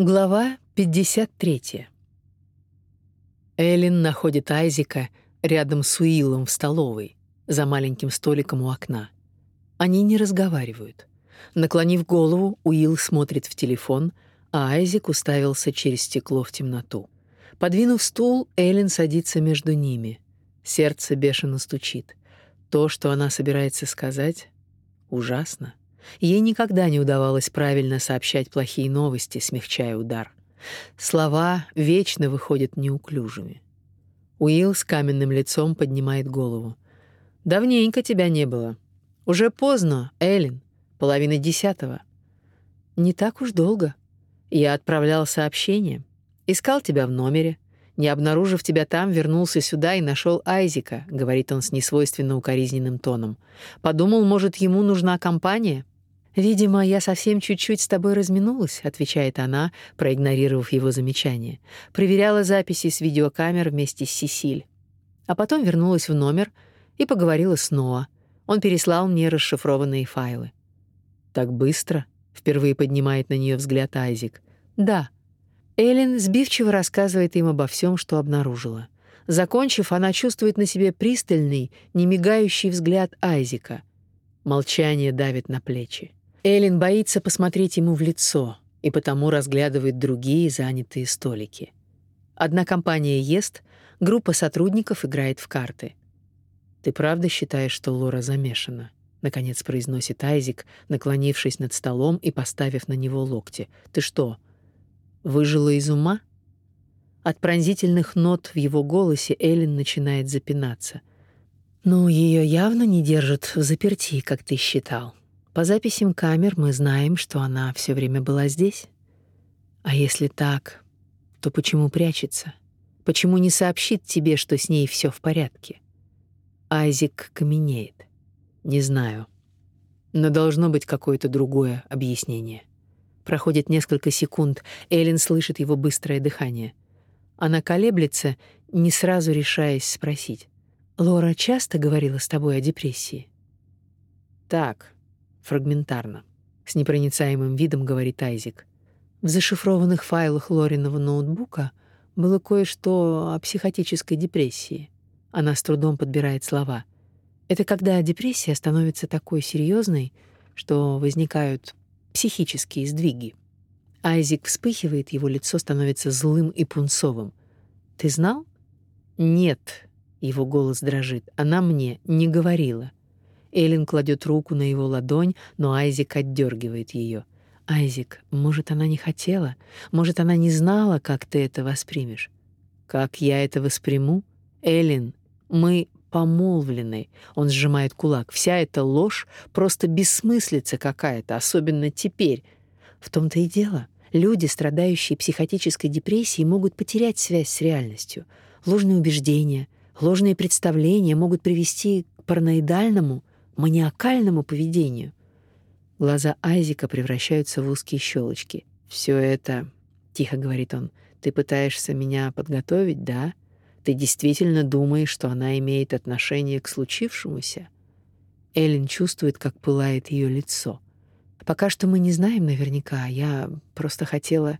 Глава 53. Эллен находит Айзека рядом с Уиллом в столовой, за маленьким столиком у окна. Они не разговаривают. Наклонив голову, Уилл смотрит в телефон, а Айзек уставился через стекло в темноту. Подвинув стул, Эллен садится между ними. Сердце бешено стучит. То, что она собирается сказать, ужасно. Ей никогда не удавалось правильно сообщать плохие новости, смягчая удар. Слова вечно выходят неуклюжими. Уилл с каменным лицом поднимает голову. «Давненько тебя не было. Уже поздно, Эллен. Половина десятого». «Не так уж долго. Я отправлял сообщение. Искал тебя в номере. Не обнаружив тебя там, вернулся сюда и нашел Айзика», — говорит он с несвойственно укоризненным тоном. «Подумал, может, ему нужна компания?» «Видимо, я совсем чуть-чуть с тобой разминулась», — отвечает она, проигнорировав его замечание. Проверяла записи с видеокамер вместе с Сесиль. А потом вернулась в номер и поговорила с Ноа. Он переслал мне расшифрованные файлы. «Так быстро?» — впервые поднимает на нее взгляд Айзик. «Да». Эллен сбивчиво рассказывает им обо всем, что обнаружила. Закончив, она чувствует на себе пристальный, немигающий взгляд Айзика. Молчание давит на плечи. Элин боится посмотреть ему в лицо и потому разглядывает другие занятые столики. Одна компания ест, группа сотрудников играет в карты. Ты правда считаешь, что Лора замешана? наконец произносит Айзик, наклонившись над столом и поставив на него локти. Ты что, выжила из ума? От пронзительных нот в его голосе Элин начинает запинаться. Ну, ее явно не держат в заперти, как ты считал. По записям камер мы знаем, что она все время была здесь. А если так, то почему прячется? Почему не сообщит тебе, что с ней все в порядке? Айзик каменеет. Не знаю. Но должно быть какое-то другое объяснение. Проходит несколько секунд, Эллен слышит его быстрое дыхание. Она колеблется, не сразу решаясь спросить. «Лора часто говорила с тобой о депрессии?» «Так», фрагментарно. С непроницаемым видом говорит Айзик. В зашифрованных файлах Лориного ноутбука было кое-что о психотической депрессии. Она с трудом подбирает слова. Это когда депрессия становится такой серьезной, что возникают психические сдвиги. Айзик вспыхивает, его лицо становится злым и пунцовым. Ты знал? Нет, его голос дрожит. Она мне не говорила. Эллен кладет руку на его ладонь, но Айзик отдергивает ее. Айзик, может, она не хотела, может, она не знала, как ты это воспримешь. Как я это восприму? Эллен, мы помолвлены. Он сжимает кулак. Вся эта ложь просто бессмыслица какая-то, особенно теперь. В том-то и дело. Люди, страдающие психотической депрессией, могут потерять связь с реальностью. Ложные убеждения, ложные представления могут привести к параноидальному, маниакальному поведению. Глаза Айзика превращаются в узкие щелочки. Все это, тихо говорит он, ты пытаешься меня подготовить, да? Ты действительно думаешь, что она имеет отношение к случившемуся? Эллен чувствует, как пылает ее лицо. Пока что мы не знаем наверняка. Я просто хотела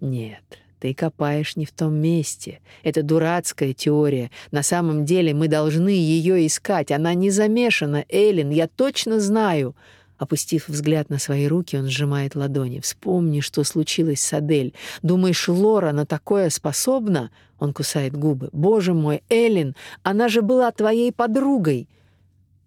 Нет. Ты копаешь не в том месте. Это дурацкая теория. На самом деле мы должны ее искать. Она не замешана, Элин, я точно знаю. Опустив взгляд на свои руки, он сжимает ладони. Вспомни, что случилось с Адель. Думаешь, Лора на такое способна? Он кусает губы. Боже мой, Элин, она же была твоей подругой.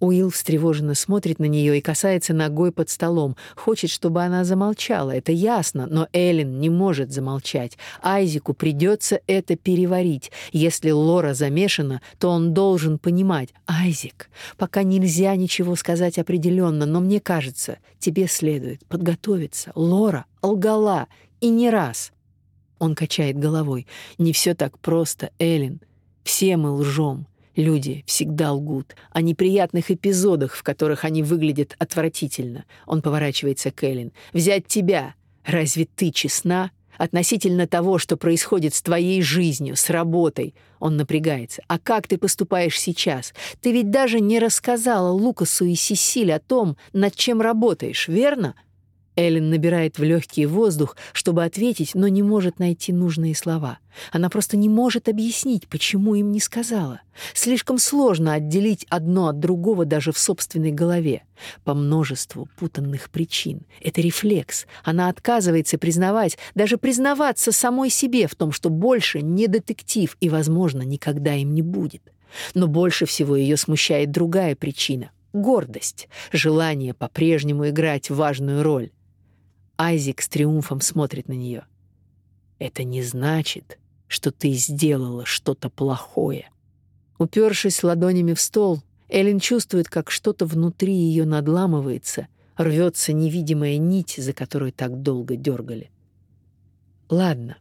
Уилл встревоженно смотрит на нее и касается ногой под столом. Хочет, чтобы она замолчала, это ясно, но Эллен не может замолчать. Айзику придется это переварить. Если Лора замешана, то он должен понимать. Айзик, пока нельзя ничего сказать определенно, но мне кажется, тебе следует подготовиться. Лора лгала, и не раз. Он качает головой. Не все так просто, Эллен. Все мы лжем. Люди всегда лгут о неприятных эпизодах, в которых они выглядят отвратительно. Он поворачивается к Эллен. «Взять тебя. Разве ты честна?» относительно того, что происходит с твоей жизнью, с работой. Он напрягается. А как ты поступаешь сейчас? Ты ведь даже не рассказала Лукасу и Сесиль о том, над чем работаешь, верно? Эллен набирает в легкий воздух, чтобы ответить, но не может найти нужные слова. Она просто не может объяснить, почему им не сказала. Слишком сложно отделить одно от другого даже в собственной голове. По множеству путанных причин. Это рефлекс. Она отказывается признавать, даже признаваться самой себе в том, что больше не детектив и, возможно, никогда им не будет. Но больше всего ее смущает другая причина — гордость, желание по-прежнему играть важную роль. Айзик с триумфом смотрит на нее. «Это не значит, что ты сделала что-то плохое». Упершись ладонями в стол, Эллен чувствует, как что-то внутри ее надламывается, рвется невидимая нить, за которую так долго дергали. «Ладно,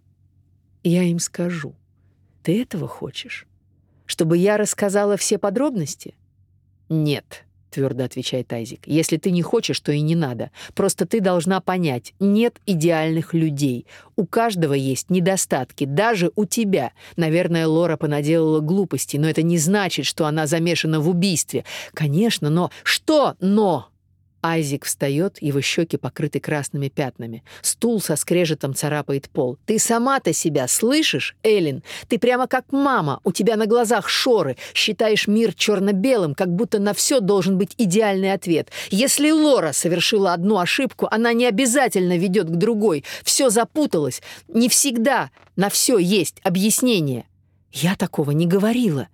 я им скажу. Ты этого хочешь? Чтобы я рассказала все подробности?» «Нет», твердо отвечает Айзик. Если ты не хочешь, то и не надо. Просто ты должна понять, нет идеальных людей. У каждого есть недостатки, даже у тебя. Наверное, Лора понаделала глупости, но это не значит, что она замешана в убийстве. Конечно, но что но? Айзик встает, его щеки покрыты красными пятнами. Стул со скрежетом царапает пол. «Ты сама-то себя слышишь, Эллен? Ты прямо как мама, у тебя на глазах шоры. Считаешь мир черно-белым, как будто на все должен быть идеальный ответ. Если Лора совершила одну ошибку, она не обязательно ведет к другой. Все запуталось. Не всегда на все есть объяснение». «Я такого не говорила»,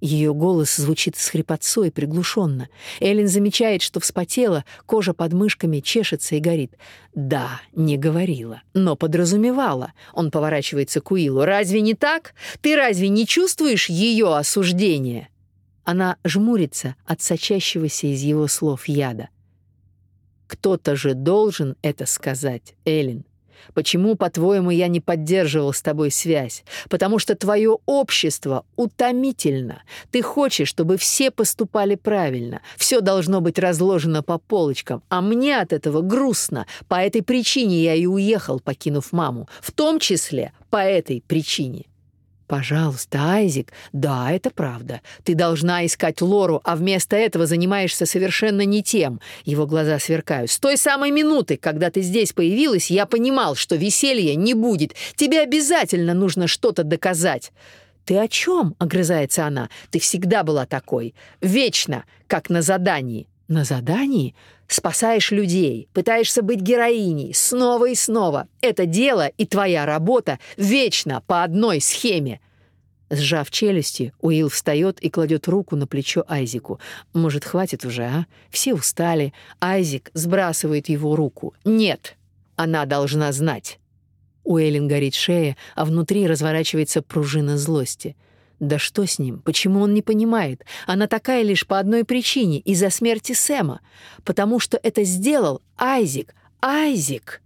ее голос звучит с хрипотцой, приглушенно. Эллен замечает, что вспотела, кожа под мышками чешется и горит. «Да, не говорила, но подразумевала». Он поворачивается к Уиллу. «Разве не так? Ты разве не чувствуешь ее осуждение?» Она жмурится от сочащегося из его слов яда. «Кто-то же должен это сказать, Эллен. Почему, по-твоему, я не поддерживал с тобой связь? Потому что твое общество утомительно. Ты хочешь, чтобы все поступали правильно. Все должно быть разложено по полочкам. А мне от этого грустно. По этой причине я и уехал, покинув маму. В том числе по этой причине. «Пожалуйста, Айзик, да, это правда. Ты должна искать Лору, а вместо этого занимаешься совершенно не тем». Его глаза сверкают. «С той самой минуты, когда ты здесь появилась, я понимал, что веселья не будет. Тебе обязательно нужно что-то доказать». «Ты о чем?» — огрызается она. «Ты всегда была такой. Вечно, как на задании». «На задании? Спасаешь людей, пытаешься быть героиней снова и снова. Это дело и твоя работа вечно по одной схеме. Сжав челюсти, Уилл встает и кладет руку на плечо Айзику. Может, хватит уже, а? Все устали. Айзик сбрасывает его руку. Нет, она должна знать. У Эллен горит шея, а внутри разворачивается пружина злости. Да что с ним? Почему он не понимает? Она такая лишь по одной причине — из-за смерти Сэма. Потому что это сделал Айзик. Айзик!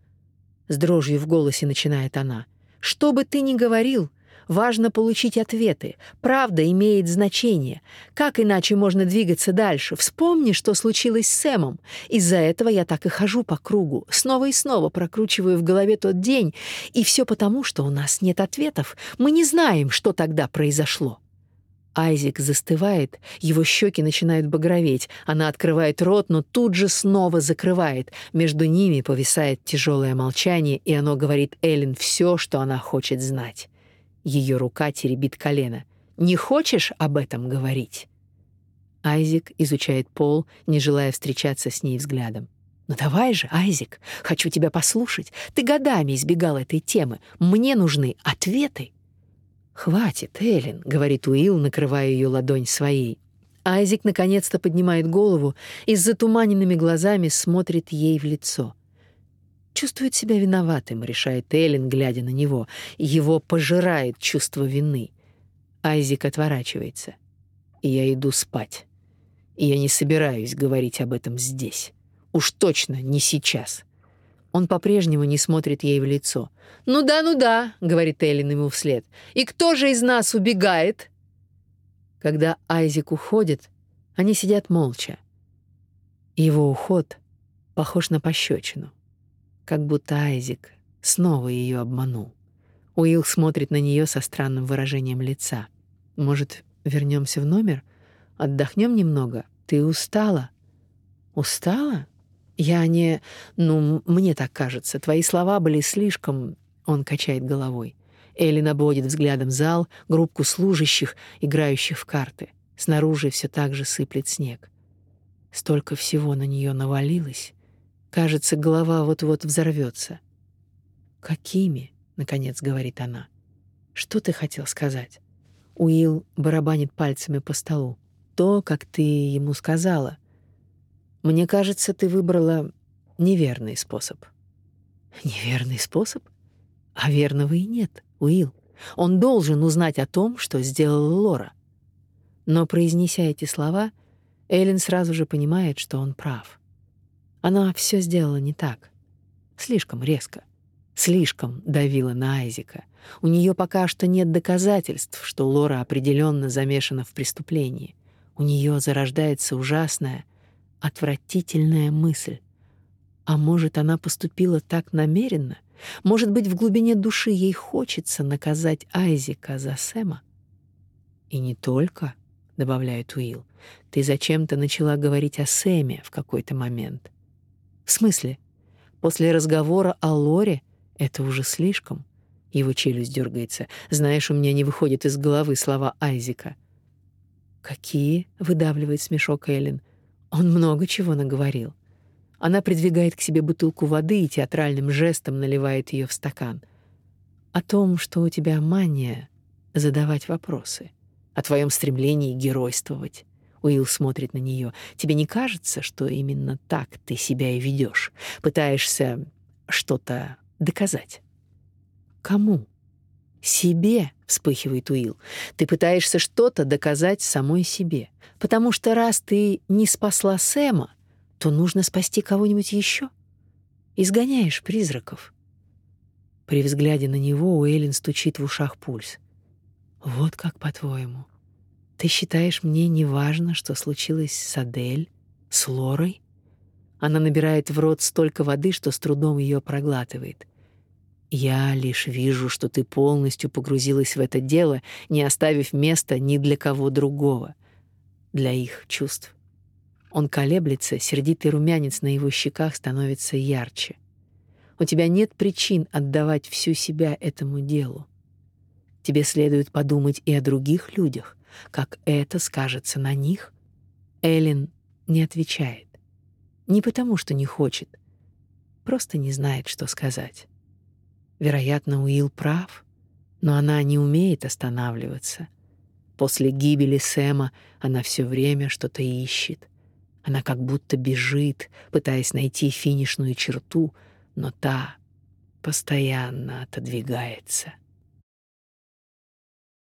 С дрожью в голосе начинает она. «Что бы ты ни говорил, Важно получить ответы. Правда имеет значение. Как иначе можно двигаться дальше? Вспомни, что случилось с Сэмом. Из-за этого я так и хожу по кругу, снова и снова прокручиваю в голове тот день, и все потому, что у нас нет ответов. Мы не знаем, что тогда произошло. Айзик застывает, его щеки начинают багроветь. Она открывает рот, но тут же снова закрывает. Между ними повисает тяжелое молчание, и оно говорит Эллен все, что она хочет знать. Ее рука теребит колено. «Не хочешь об этом говорить?» Айзик изучает пол, не желая встречаться с ней взглядом. «Ну давай же, Айзик, хочу тебя послушать. Ты годами избегал этой темы. Мне нужны ответы». «Хватит, Эллен», — говорит Уилл, накрывая ее ладонь своей. Айзик наконец-то поднимает голову и с затуманенными глазами смотрит ей в лицо. Чувствует себя виноватым, решает Эллен, глядя на него. Его пожирает чувство вины. Айзик отворачивается. Я иду спать. И я не собираюсь говорить об этом здесь. Уж точно не сейчас. Он по-прежнему не смотрит ей в лицо. «Ну да, ну да», — говорит Эллен ему вслед. «И кто же из нас убегает?» Когда Айзик уходит, они сидят молча. Его уход похож на пощечину как будто Айзик снова ее обманул. Уилл смотрит на нее со странным выражением лица. Может, вернемся в номер? Отдохнем немного? Ты устала? Устала? Я не... Ну, мне так кажется. Твои слова были слишком... Он качает головой. Эллен обводит взглядом зал, группку служащих, играющих в карты. Снаружи все так же сыплет снег. Столько всего на нее навалилось. Кажется, голова вот-вот взорвется. «Какими?» — наконец говорит она. «Что ты хотел сказать?» Уилл барабанит пальцами по столу. «То, как ты ему сказала. Мне кажется, ты выбрала неверный способ». «Неверный способ? А верного и нет, Уилл. Он должен узнать о том, что сделала Лора». Но, произнеся эти слова, Эллен сразу же понимает, что он прав. Она все сделала не так. Слишком резко. Слишком давила на Айзека. У нее пока что нет доказательств, что Лора определенно замешана в преступлении. У нее зарождается ужасная, отвратительная мысль. А может, она поступила так намеренно? Может быть, в глубине души ей хочется наказать Айзека за Сэма? И не только, добавляет Уилл. Ты зачем-то начала говорить о Сэме в какой-то момент. В смысле? После разговора о Лоре это уже слишком. Его челюсть дергается. Знаешь, у меня не выходит из головы слова Айзека. Какие? выдавливает смешок Эллен. Он много чего наговорил. Она придвигает к себе бутылку воды и театральным жестом наливает ее в стакан. О том, что у тебя мания задавать вопросы, о твоем стремлении геройствовать. Уилл смотрит на нее. Тебе не кажется, что именно так ты себя и ведешь? Пытаешься что-то доказать? Кому? Себе, вспыхивает Уилл. Ты пытаешься что-то доказать самой себе, потому что раз ты не спасла Сэма, то нужно спасти кого-нибудь еще. Изгоняешь призраков. При взгляде на него у Эллен стучит в ушах пульс. Вот как, по-твоему, ты считаешь мне неважно, что случилось с Адель, с Лорой? Она набирает в рот столько воды, что с трудом ее проглатывает. Я лишь вижу, что ты полностью погрузилась в это дело, не оставив места ни для кого другого, для их чувств. Он колеблется, сердитый румянец на его щеках становится ярче. У тебя нет причин отдавать всю себя этому делу. Тебе следует подумать и о других людях, как это скажется на них. Эллен не отвечает. Не потому, что не хочет, просто не знает, что сказать. Вероятно, Уилл прав, но она не умеет останавливаться. После гибели Сэма она все время что-то ищет. Она как будто бежит, пытаясь найти финишную черту, но та постоянно отодвигается.